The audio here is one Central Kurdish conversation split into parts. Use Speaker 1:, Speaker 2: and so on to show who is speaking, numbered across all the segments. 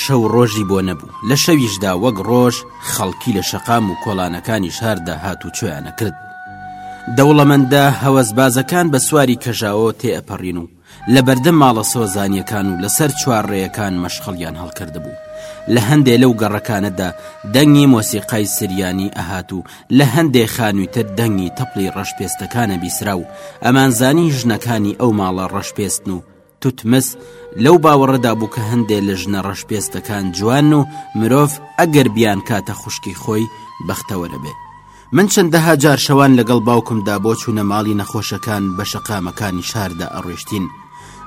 Speaker 1: شەو ڕۆژی بۆ نەبوو لە شەویشدا وەک ڕۆژ خەڵکی لە شەقام و کۆڵانەکانی شاردا هات و چۆیانە کرد دەوڵەمەندە هەوەزبازەکان بە سواری کەژاوە تێئەپەڕین و لە بەردە ماڵە سۆزانیەکان و لەسەر چوارڕێیەکان مەشخەڵیان هەڵکرد بوو لە هەندێ لەو گەڕەکانەدا دەنگی مۆسیقای سریانی ئەهات و لە هەندێ خانوویتر دەنگی تەپڵی ڕەشپێستەکانە بیسرا و ئەمانزانی ژنەکانی ئەو ماڵە ڕەشپێستن و توتمس لەو باوەڕەدا بوو کە هەندێ لە ژنە ڕەشپێستەکان جوان و مرۆڤ ئەگەر بیان کاتە خوشکی خۆی بەختەوەرە بێ من چەندەها جار شەوان لەگەڵ باوکمدا بۆ چوونە ماڵی نەخۆشەکان بە شەقامەکانی شاردا ئەڕۆشتین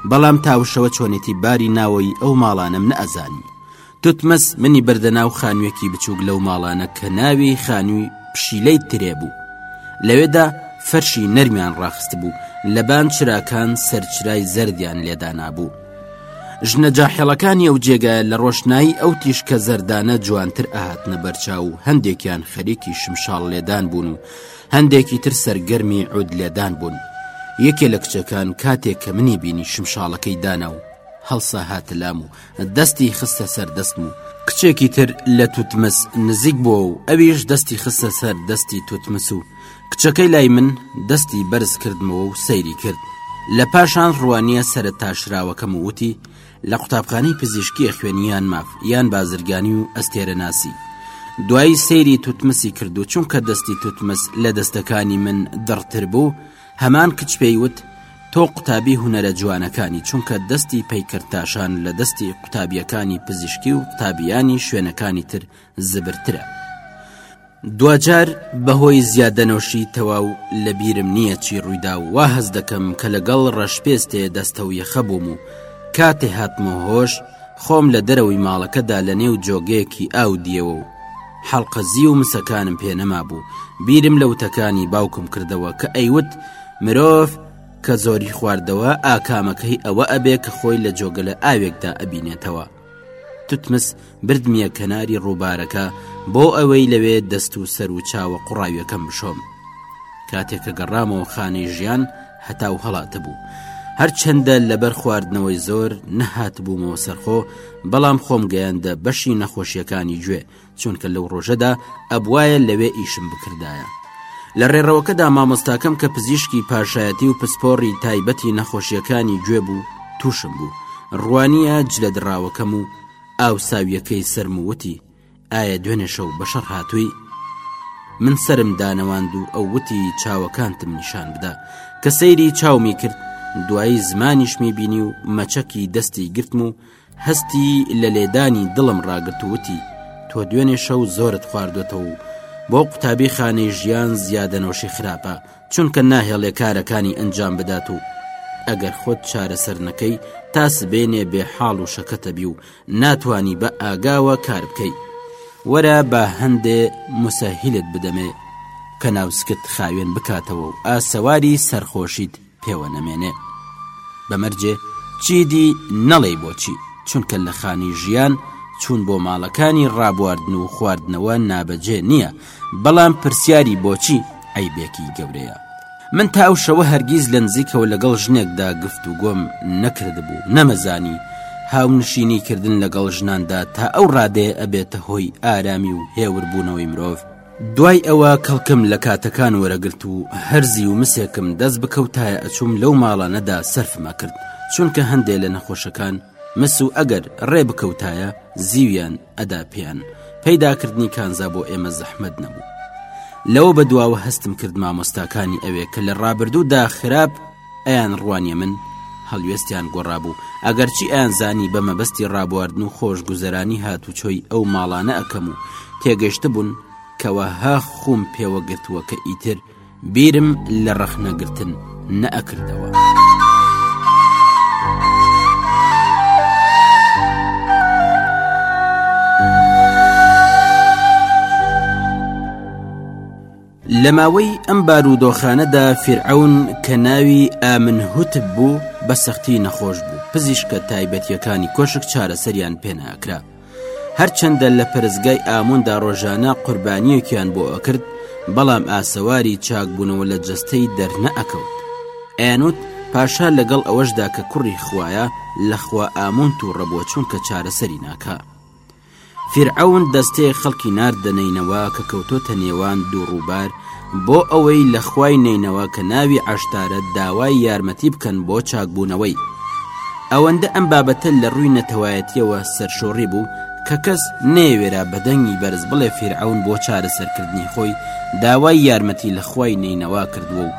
Speaker 1: بەڵام تاوشەوە چۆنێتی باری ناوەی ئەو ماڵانەم نەئەزانی توتمس منی بردە ناو خانوویەکی بچووک لەو ماڵانە کە ناوی خانووی پشیلەی ترێ بوو لەوێدا فەرشی نەرمیان ڕاخست بوو لەبان چراکان سەرچرای زەردیان لێدانابوو ژنە جاحێڵەکانی ئەو جێگە لە ڕۆشنایی ئەو تیشکە زەردانە جوانتر ئاهاتنە بەرچاو و هەندێکیان خەریکی شمشاڵ لێدان بوون و هەندێکی تر سەرگەرمی عود لێدان بوون یەکێ لە کچەکان کاتێک کە منی بینی شمشاڵەکەی دانا و هەڵسا هاتە لام و دەستی خستە سەر دەستم و کچێکی تر لە توتمس نزیک بووە و ئەویش دەستی خستە سەر دەستی توتمس و کچەکەی لای من دەستی بەرز کردمەوە و سەیری کرد لە پاشان ڕوانیە سرە تاشراوەکەم و وتی لە قوتابخانەی پزیشکیە خوێنیان ماف یان بازرگانی و ئەستێرە ناسی دوایی سەیری توتمسی کردو چونکە دەستی توتمس لە دەستەکانی من دڕتر بوو هەمان کچ پێی وت، تۆ قوتابی هونەرە جوانەکانی، چونکە دەستی پەیکەرتاشان لە دەستی قوتابییەکانی پزیشکی و قوتابییانی شوێنەکانی تر زبرترە. دواجار بەهۆی زیادەنۆشی تەواو لەبیرم نییە چی ڕوویدا و وا هەست دەکەم کە لەگەڵ ڕەشپێستێ دەستەویەخە بووم و کاتێ هاتمەوە هۆش، خۆم لە دەرەوەی ماڵەکەدا لەنێو جۆگەیەکی ئاو دییەوە و، حەڵقەزی و مسەکانم پێ نەمابوو بیرم لە وتەکانی باوکم کردەوە کە ئەیوت مرۆڤ کە زۆری خواردەوە ئاکامەکەی ئەوە ئەبێ کە خۆی لە جۆگەلە ئاوێکدا ئەبینێتەوە تتمس بردمیە کەناری ڕووبارەکە بۆ ئەوەی لەوێ دەست و سەر و چاوە قوڕاویەکەم بشۆم کاتێک کە گەڕامەوە خانەی ژیان هەتا و هەڵاتە بوو هەرچەندە لەبەر خواردنەوەی زۆر نەهات بوومەوە سەرخۆ بەڵام خۆم گەیاندە بەشی نەخۆشیەکانی گوێ چونکە لەو ڕۆژەدا ئەبواە لەوێ ئیشم بکردایە لە ڕێڕەوەکەدا مامۆستاکەم کە پزیشکی پاشایەتی و پسپۆڕی تایبەتی نەخۆشیەکانی گوێ بوو تووشم بوو ڕوانیە جلە دراوەکەم و ئاوساویەکەی سرموتی ئایا دوێنێ شەو بە شەڕ هاتووی من سرم دانەواند و ئەو وتی چاوەکانتم نیشان بدە کە سەیری چاومی کرد دوایی زمانیشمی بینی و مەچەکی دەستی گرتم و هەستی لە لێدانی دڵم ڕاگرت و وتی تۆ دوێنێ شەو زۆرت خواردوێتەوە و بۆ قوتابی خانەی ژیان زیادە نۆشی خراپە چونکە ناهێڵێ کارەکانی ئەنجام بدات و ئەگەر خۆت چارەسەر نەکەی تا سبێنێ بێ حاڵ و شەکەتەبی و ناتوانی بە ئاگاوە کار بکەی وەرە با هەندێ موسەهیلت بدەمێ کە ناوسکت خاوێن بکاتەوە و ئاسەواری سەرخۆشیت پێوە نەمێنێ بەمەرجێ چیدی نەڵێی بۆچی چونکە لە خانی ژیان چوون بۆ ماڵەکانی ڕابواردن و خواردنەوە نابەجێ نییە بەڵام پرسیاری بۆچی عەیبێکی گەورەیە؟ من تا ئەو شەوە هەرگیز لە نزیکەوە لەگەڵ ژنێکدا گفت و گۆم نەکردبوو نەمەزانی هاونشینی کردن لەگەڵ ژناندا تا ئەو ڕادێ ئەبێتە هۆی ئارامی و هێوربوونەوەی مرۆڤ دوای ئەوە کەڵکم لە کاتەکان وەرەگرت و هەرزی و مسێکم دەست بکەوتایە ئەچووم لەو ماڵانەدا سەرفمە کرد چونکە هەندێ لە نەخۆشەکان مس و ئەگەر ڕێ بکەوتایە زیویان ئەدا پێیان پەیداکردنی کانزا بۆ ئێمە زەحمەت نەبوو لەوە بە دواوە هەستم کرد مامۆستاکانی ئەوێ کە لە ڕابردوودا خراپ ئەیان ڕوانیە من هەڵوێستیان گۆڕابوو ئەگەرچی ئەیان زانی بە مەبەستی ڕابواردن و خۆش گوزەرانی هات و چۆی ئەو ماڵانە ئەەکەم و تێگەشتبوون کەەوە ها خوم پێوەگرتووە کە ئیتر بیرم لە ڕەخنە گرتن نەئەکردەوە. لە ماوەی ئەم بارودۆخانەدا فرعون کە ناوی ئامن هوتب بوو بە سەختی نەخۆش بوو پزیشکە تایبەتیەکانی کۆشک چارەسەریان پێناکرا هەرچەندە لە پەرستگای ئامۆندا ڕۆژانە قوربانیەکیان بۆ ئەکرد بەڵام ئاسەواری چاکبوونەوە لە جەستەی دەرنەئەکەوت ئەیانوت پاشا لەگەڵ ئەوەشدا کە کوڕی خویە لەخوا ئامۆن و ڕەبووە چونکە چارەسەری ناکە فرعون دەستەیە خەڵکی نردەنینەوە کە کەوتۆتە نێوان دوو ڕووبار بۆ ئەوەی لە خوای نەینەوە کە ناوی عەشتارە داوای یارمەتی بکەن بۆ چاکبوونەوەی. ئەوەندە ئەم بابەتە لە ڕووی نەتەوایەتییەوە سەرشۆڕی بوو کە کەس نەیەوێرا بە دەنگی بەرز بڵێ فیرعەون بۆ چارەسەرکردنی خۆی داوای یارمەتی لە خوای نەینەوا کردووە و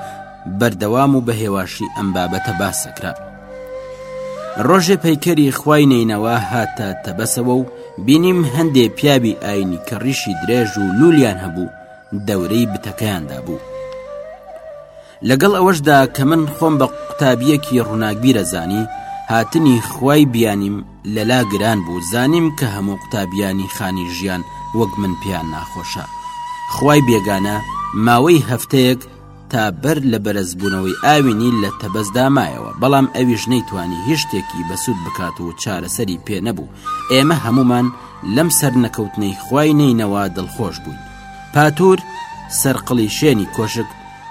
Speaker 1: بەردەوام و بە هێواشی ئەم بابەتە باس دەکرا. ڕۆژێ پەیکەری خوای نەینەوا هاتە تەبەسەوە و بینیم هەندێ پیاوی ئاینی کە ڕیشی درێژ و لوولیان هەبوو، دەورەی بتەکەیاندا بوو لەگەڵ ئەوەشدا کە من خۆم بە قوتابیەکی ڕووناکبیرە زانی هاتنی خوای بیانیم لەلا گران بوو زانیم کە هەموو قوتابیانی خانی ژیان وەک من پێیان ناخۆشە خوای بێگانە ماوەی هەفتەیەک تا بەر لە بەرزبوونەوەی ئاوی نیل لە تەبەزدا مایەوە بەڵام ئەویش نەیتوانی هیچ شتێکی بەسوود بکات و چارەسەری پێ نەبوو ئێمە هەمومان لەم سەر نەکەوتنەی خوای نینەوە دڵخۆش بووین پاتور سەرقڵی شێنی کۆشک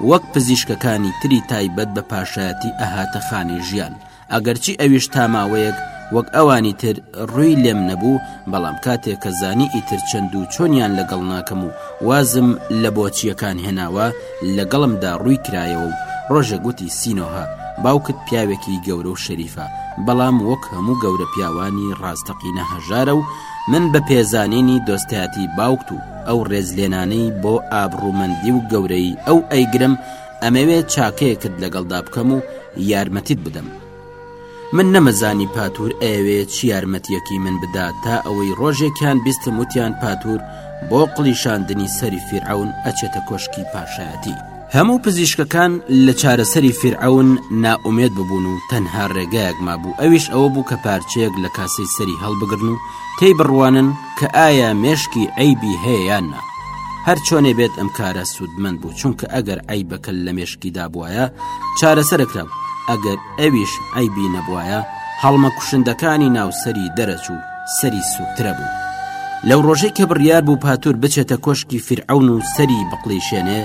Speaker 1: وەک پزیشکەکانی تری تایبەت بە پاشایەتی ئەهاتە خانەی ژیان ئەگەرچی ئەویش تا ماوەیەک وەک ئەوانی تر ڕووی لێم نەبوو بەڵام کاتێک کە زانی ئیتر چەند و چۆنیان لەگەڵ ناکەم و وازم لە بۆچییەکان هێناوە لەگەڵمدا ڕووی کرایەوە و ڕۆژێک وتی سینۆهە باوکت پیاوێکی گەورە و شەریفە بەڵام وەک هەموو گەورە پیاوانی ڕاستەقینە هەژارە و من بە پێزانینی دۆستایەتی باوکت و ئەو ڕێزلێنانەی بۆ ئابڕوومەندی و گەورەی ئەو ئەیگرم ئەمەوێت چاکەیەکت لەگەڵدا بکەم و یارمەتیت بدەم من نەمەزانی پاتور ئەوێ چی یارمەتیەکی من بدات تا ئەوەی ڕۆژێکیان بیستم وتیان پاتور بۆ قلیشاندنی سەری فیرعون ئەچێتە کۆشکی پاشایەتی هەموو پزیشکەکان لە چارەسەری فیرعون نائومێت ببوون و تەنها ڕێگایەک مابوو ئەویش ئەوە بوو کە پارچەیەک لە کاسەی سەری هەڵبگرن و تێی بڕوانن کە ئایا مێشکی عەیبی هەیە یان نا هەر چۆنێ بێت ئەم کارە سوودمەند بوو چونکە ئەگەر عیبەکە لە مێشکی دابواە چارەسەرکرا ئەگەر ئەویش عیبی نەبواە هەڵمە کوشندەکانی ناوسری دەرەچوو سەری سوکترە بوو لەو ڕۆژەی کە بڕیار بوو پاتور بچێتە کۆشکی فرعون و سەری بقلیشێنێ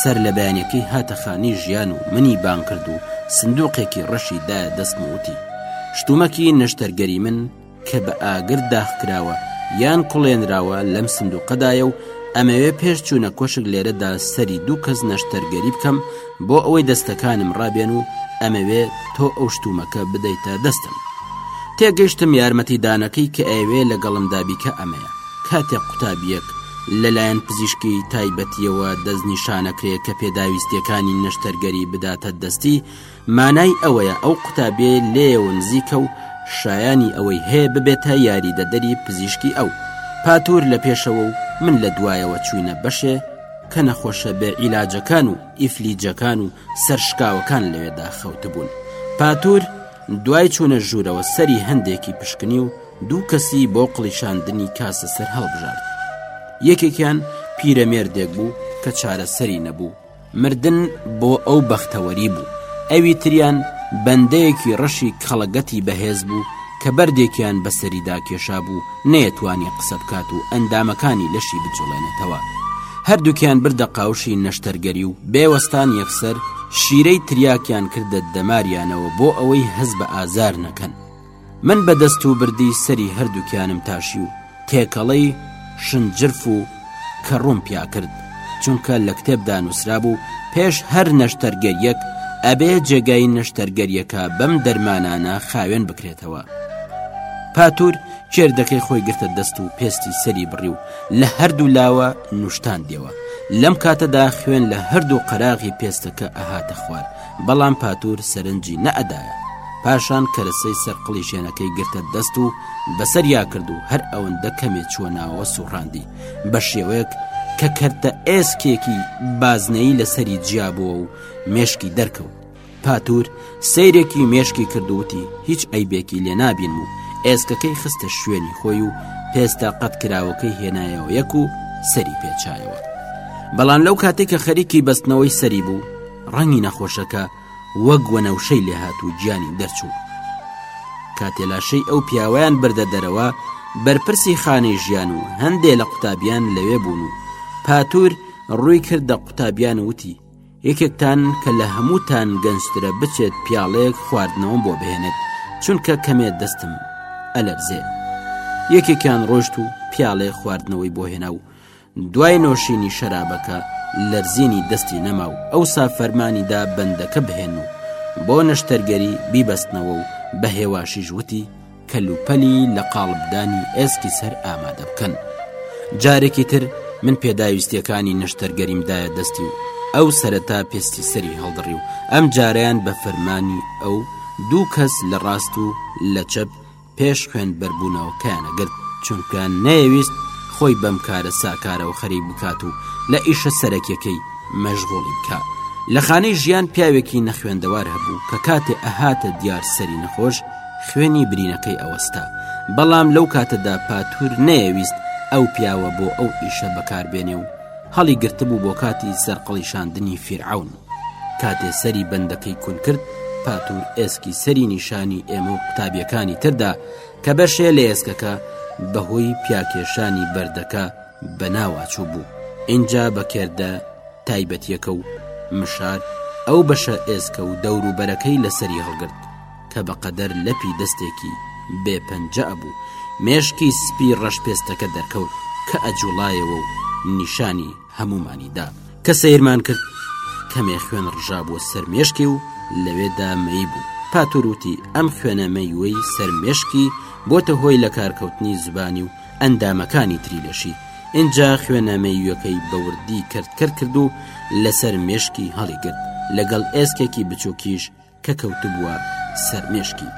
Speaker 1: سەر لە بەیانەکەی هاتە خانی ژیان و منی بان کرد و سندوقێکی ڕەشی دایە دەستموتی شتومەکی نەشتەرگەری من کە بە ئاگر داخ کراوە یان کوڵێنراوە لەم سندوقەدایە و ئەمەوێ پێش چوونە کۆشک لێرەدا سەری دوو کەس نەشتەرگەری بکەم بۆ ئەوەی دەستەکانم ڕابێن و ئەمەوێ تۆ ئەو شتومەکە بدەیتە دەستم تێگەشتم یارمەتی دانەکەی کە ئەوێ لەگەڵم دابیکە ئەمەیە کاتێک قوتابیەک لەلایەن پزیشکی تایبەتیەوە دەستنیشانەکرێ کە پێداویستیەکانی نەشتەرگەری بداتە دەستی مانای ئەوەیە ئەو قوتابیەی لێیەوە نزیکە و شایانی ئەوەی هەیە ببێتە یاریدەدەری پزیشکی ئەو پاتور لە پێشەوە و من لە دوایەوە چوینە بەشێ کە نەخۆشە بێ ئیلاجەکان و ئیفلیجەکان و سەرشکاوەکان لەوێدا خەوتبوون پاتور دوای چوونە ژوورەوە سەری هەندێکی پشکنی و دوو کەسی بۆ قڵیشاندنی کاسە سەر هەڵبژارد یەکێکیان پیرەمێردێک بوو کە چارەسەری نەبوو مردن بۆ ئەو بەختەوەری بوو. ئەوی تریان بەندەیەکی ڕەشی کەڵەگەتی بەهێز بوو کە بەردێکیان بەسەریدا کێشابوو نەیەتوانی قسە بکات و ئەندامەکانی لەشی بجوڵێنێتەوە. هەردووکیان بردە قاوشی نەشتەرگەری و بێ وەستان یەکسەر شیرەی تریاکیان کردە دەماریانەوە بۆ ئەوەی هەست بە ئازار نەکەن. من بە دەست و بردی سەری هەردووکیانم تاشی و تێکەڵەی شنجرف و کەڕووم پیا کرد، چونکە لە کتێبدا نووسرابوو پێش هەر نەشتەرگەرییەک ئەبێ جێگای نەشتەرگەرییەکە بەم دەرمانانە خاوێن بکرێتەوە. پاتور کێردەکەی خۆی گرتە دەست و پێستی سەری بڕی و لە هەردوو لاوە نوشتاندیەوە لەم کاتەدا خوێن لە هەردوو قەراغی پێستەکە ئەهاتە خوار بەڵام پاتور سەرنجی نەئەدایە، پاشان کەرەسەی سەر قڵی شێنەکەی گرتە دەست و بەسەریا کرد و هەر ئەوەندە کەمێ چووە ناوەوە سوڕاندی بە شێوەیەک کە کەرتە ئێسکێکی بازنەیی لە سەری جیا بووە و مێشکی دەرکەوت. پاتور سەیرێکی مێشکی کرد و وتی هیچ عەیبێکی لێ نابینم و ئێسکەکەی خستە شوێنی خۆی و پێستە قەتکراوەکەی هێنایەوە یەک و سەری پێچایەوە بەڵام لەو کاتێک کە خەریکی بەستنەوەی سەری بوو ڕەنگی نەخۆشەکە وەک وەنەوشەی لێهات و گیانی دەرچوو کاتێ لاشەی ئەو پیاویان بردە دەرەوە بەرپرسی خانەی ژیان و هەندێ لە قوتابیان لەوێ بوون و پاتور ڕووی کردە قوتابیان وتی یەکێکتان کە لە هەمووتان گەنجترە بچێت پیاڵەیەک خواردنەوەم بۆ بهێنێت چونکە کەمێت دەستم ئەلەرزێ یەکێکیان ڕۆشت و پیاڵێ خواردنەوەی بۆ هێنا و دوای نۆشینی شەرابەکە لەرزینی دەستی نەما و ئەوسا فەرمانی دا بەندەکە بهێن و بۆ نەشتەرگەری بیبەستنەوە و بە هێواشیش وتی کەلوپەلی لە قاڵبدانی ئێسکی سەر ئامادە بکەن جارێکی تر من پێداویستیەکانی نەشتەرگەریمدایە دەستی و ئەو سەرەتا پێستی سەری هەڵدڕی و ئەم جاریان بە فەرمانی ئەو دوو کەس لە ڕاست و لە چەپ پێش خوێندبەربوونەوەکەیانە گرت چونکە نەیەویست خۆی بەم کارە ساکارە و خەریک بکات و لە ئیشە سەرەکیەکەی مەژغۆڵی بکە لە خانەی ژیان پیاوێکی نەخوێندەوار هەبوو کە کاتێ ئەهاتە دیار سەری نەخۆش خوێنی برینەکەی ئەوەستا بەڵام لەو کاتەدا پاتور نەیەویست ئەو پیاوە بۆ ئەو ئیشە بەکاربێنێ و هەڵی گرتبوو بۆ کاتی سەرقڵیشاندنی فیرعون کاتێ سەری بەندەکەی کون کرد پاتور ئێسکی سەری نیشانی ئێمە و قوتابیەکانی تردا کە بەشێ لە ئێسکەکە بەهۆی پیاکێشانی بەردەکە بە ناواچوو بوو ئینجا بە کێردە تایبەتیەکە و مشار ئەو بەشە ئێسکە و دەوروبەرەکەی لەسەری هەڵگرت کە بەقەدەر لەپی دەستێکی بێ پەنجە بوو مێشکی سپی ڕەش پێستەکە دەرکەوت کە ئەجوڵایەوە و نیشانی هەموومانی دا کە سەیرمان کرد کەمێ خوێن ڕژابووە سەر مێشکی و لەوێدا مەی بوو پاتوروتی ئەم خوێنە مەیوەی سەر مێشکی بۆتە هۆی لە کارکەوتنی زبانی و ئەندامەکانی تری لەشی ئینجا خوێنە مەیوەکەی بەوردی کردکرد کرد و لەسەر مێشکی هەڵیگرت لەگەڵ ئێسکێکی بچووکیش کە کەوتبووە سەر مێشکی.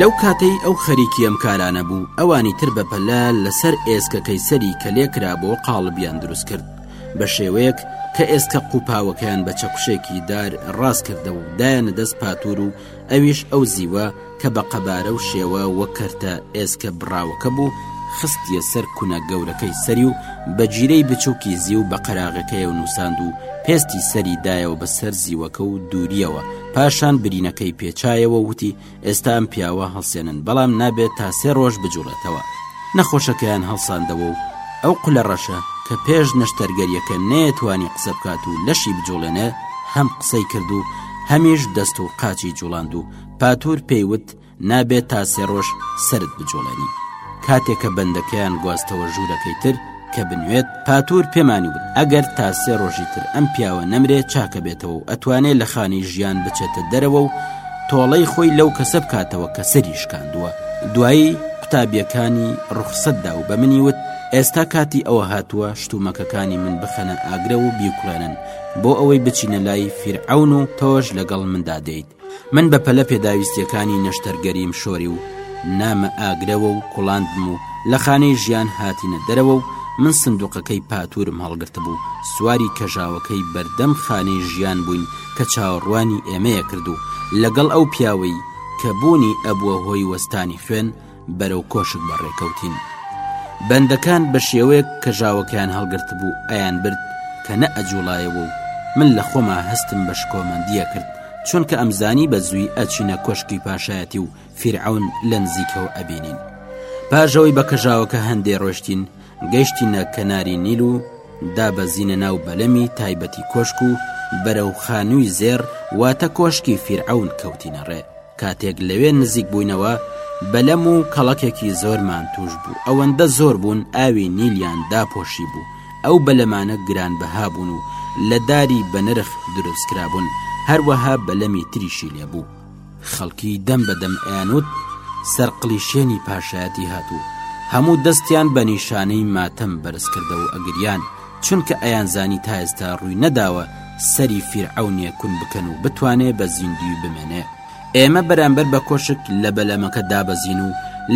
Speaker 1: لەو کاتەی ئەو خەریکی ئەم کارانە بوو ئەوانی تر بەپەلە لەسەر ئێسکەکەی سەری کە لێکرا بۆ قاڵبیان دروست کرد بە شێوەیەک کە ئێسکە قوپاوەکەیان بە چەکوشێکی دار ڕاستکردە و دایەنە دەست پاتور و ئەویش ئەو زیوە کە بە قەبارە و شێوە وەک کەرتە ئێسکە بڕاوەکە بوو، خستیە سەر کونە گەورەکەی سەری و بە جیرەی بچووکی زیو بە قەراغەکەیەوە نووساند و پێستی سەری دایەوە بە سەر زیوەکە و دووریەوە، پاشان برینەکەی پێچایەوە و وتی، ئێستا ئەم پیاوە هەڵسێنن، بەڵام نابێت تا سێ ڕۆژ بجوڵێتەوە. نەخۆشەکەیان هەڵساندەوە و ئەو قولە ڕەشە کە پێش نەشتەرگەرییەکە نەیەتوانی قسە بکات و لەشی بجوڵێنێ، هەم قسەی کرد و هەمیش دەست و قاچی جوڵاند و پاتور پێی وت نابێت تا سێ ڕۆژ سرت بجوڵێنین کاتێک کە بەندەکەیان گواستەوە ژوورەکەی تر کە بنوێت پاتور پێمانی وت ئەگەر تا سێ ڕۆژی تر ئەم پیاوە نەمرێ چاکە بێتەوە و ئەتوانێ لە خانی ژیان بچێتە دەرەوە و تۆڵەی خۆی لەو کەسە بکاتەوە کە سەری شکاندووە دوایی قوتابیەکانی ڕوخسەتدا و بە منی وت ئێستا کاتی ئەوە هاتووە شتومەکەکانی من بخەنە ئاگرە و بیکوڵێنن بۆ ئەوەی بچینە لای فیرعەون و تۆش لەگەڵ مندا دێیت من بە پەلە پێداویستیەکانی نەشتەرگەریم شۆری و نامە ئاگرەوە و کوڵاندم و لە خانەی ژیان هاتینە دەرەوە و من سندوقەکەی پاتورم هەڵگرت بوو سواری کەژاوەکەی بەردەم خانەی ژیان بووین کە چاوەڕوانی ئێمەیە کرد و لەگەڵ ئەو پیاوەی کە بوونی ئەبووە هۆی وەستانی خوێن بەرەو کۆشک بەڕێکەوتین بەندەکان بە شێوەیەک کە ژاوەکەیان هەڵگرت بوو ئەیان برد کە نە ئەجوڵایەوە و من لە خۆما هەستم بە شکۆمەندیە کرد چونکە ئەمزانی بە زووی ئەچینە کۆشکی پاشایەتی و فیرعون لە نزیکەوە ئەبینین پاژەوەی بە کەژاوەکە هەندێ ڕۆشتین گەیشتینە کەناری نیل و دابەزینە ناو بەلەمی تایبەتی کۆشک و بەرەو خانووی زێر واتە کۆشکی فیرعون کەوتینە ڕێ کاتێک لەوێ نزیک بووینەوە بەلەم و کەڵەکێکی زۆرمان توش بوو ئەوەندە زۆر بوون ئاوی نیلیان داپۆشی بوو ئەو بەلەمانە گران بەها بوون و لە داری بەنرخ دروستکرابوون هەروەها بەلەمی تریشی لێبوو خەڵکی دەم بە دەم ئەیانوت سەرقلیشێنی پاشایەتی هات و هەموو دەستیان بە نیشانەی ماتەم بەرز کردە و ئەگریان چونکە ئەیان زانی تا ئێستا ڕووی نەداوە سەری فیرعونێ کون بکەن و بتوانێ بە زیندوی بمێنێ ئێمە بەرامبەر بە کۆشک لە بەلەمەکە دابەزین و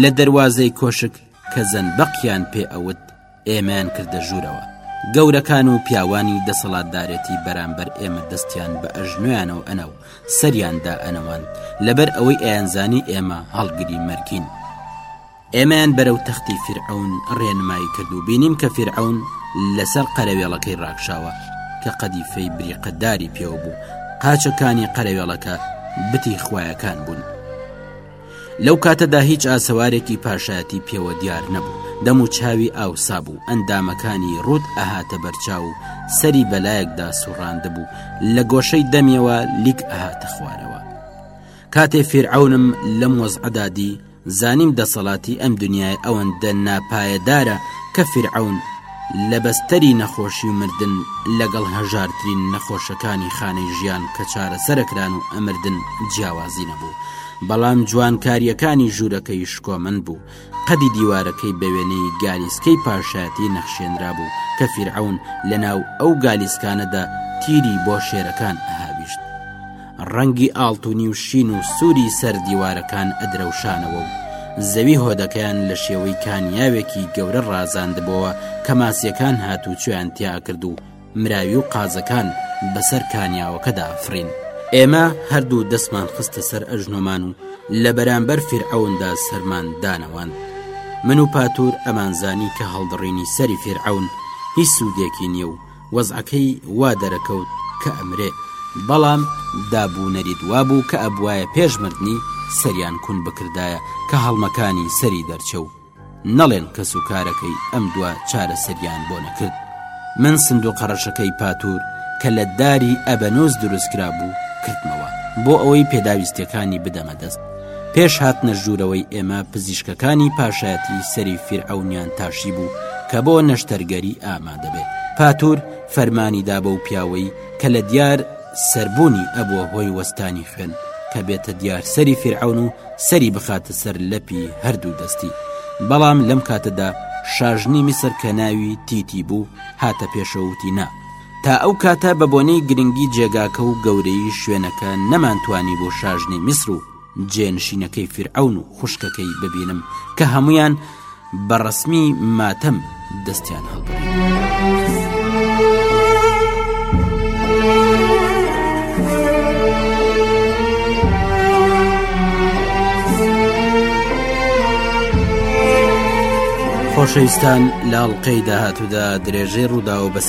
Speaker 1: لە دەواازەی کۆشک کە زەن بەقیان پێ ئەوت ئێمەیان کردە ژوورەوە گەورەکان و پیاوانی دەسەڵاتدارێتی بەرامبەر ئێمە دەستیان بە ئەژنۆیانەوە ئەنا و سەریاندا ئەنەوان لەبەر ئەوەی ئەیانزانی ئێمە هەڵگری مەرگین ئێمەیان بەرەو تەختی فرعون ڕێنمایی کرد و بینیم کە فرعون لەسەر قەرەوێڵەکەی ڕاکشاوە کە قەدیفەی بریقەداری پێوە بوو قاچەکانی قەرەوێڵەکە بتی خویەکان بوون. لەو کاتەدا هیچ ئاسەوارێکی پاشایەتی پێوە دیار نەبوو دەم و چاوی ئاوسا بوو ئەندامەکانی ڕوت ئەهاتە بەرچاو و سەری بەلایەکدا سوڕاند بوو لە گۆشەی دەمیەوە لیک ئەهاتە خوارەوە کاتێ فێرعونم لەم وەزعدادی زانیم دەسەڵاتی ئەم دنیای ئەوەندە ناپایەدارە کە فێرعون لە بەستەری نەخۆشی و مردن لەگەڵ هەژارترین نەخۆشەکانی خانەی ژیان کە چارەسەرەکران و ئەمردن جیاوازی نەبوو بەڵام جوانکاریەکانی ژوورەکەی شکۆمەند بوو قەدی دیوارەکەی بەوێنەی گالیسکەی پاشایەتی نەخشێنرا بوو کە فیرعون لە ناو ئەو گالیسکانەدا تیری بۆ شێرەکان ئەهاویشت ڕەنگی ئاڵتونی و شین و سووری سەر دیوارەکان ئەدرەوشانەوە و زەوی هۆدەکەیان لە شێوەی کانیاوێکی گەورە ڕازاندبەوە کە ماسیەکان هاتوچۆیان تیاکرد و مراوی و قازەکان بەسەر کانیاوەکەدا فرین ئێمە هەردوو دەستمان خستە سەر ئەژنۆمان و لە بەرامبەر فیرعوندا سەرمان دانەوان من و پاتور ئەمانزانی کە هەڵدڕینی سەری فیرعون هیچ سوودێکی نییە و وەزعەکەی وا دەرەکەوت کە ئەمرێ بەڵام دابوونەریت وابوو کە ئەبواە پێش مردنی سەریان کون بکردایە کە هەڵمەکانی سەری دەرچە و نەڵێن کەس و کارەکەی ئەم دوا چارە سەریان بۆ نەکرد من سند و قەڕەشەکەی پاتور کە لە داری ئەبەنۆز دروستکرا بوو کردمەوە بۆ ئەوەی پێداویستەکانی بدەمە دەست پێش هاتنە ژوورەوەی ئێمە پزیشکەکانی پاشایەتی سەری فیرعونیان تاشی بوو کە بۆ نەشتەرگەری ئامادەبێت پاتور فەرمانی دا بە و پیاوەی کە لە دیار سربوونی ئەبووە هۆی وەستانی خوێن کە بێتە دیار سەری فیرعون و سەری بخاتە سەر لەپی هەردوو دەستی بەڵام لەم کاتەدا شاژنی میسر کە ناوی تیتی بوو هاتە پێشەوتی نا تا ئەو کاتە بە بۆنەی گرنگی جێگاکە و گەورەی شوێنەکە نەمانتوانی بۆ شاژنی میسر و جێنشینەکەی فرعون و خوشکەکەی ببینم کە هەمویان بە ڕسمی ماتەم دەستیان هەڵگری. خۆشەویستان لە ئەڵلقەی داهاتوودا درێژەی ڕوودا و بەس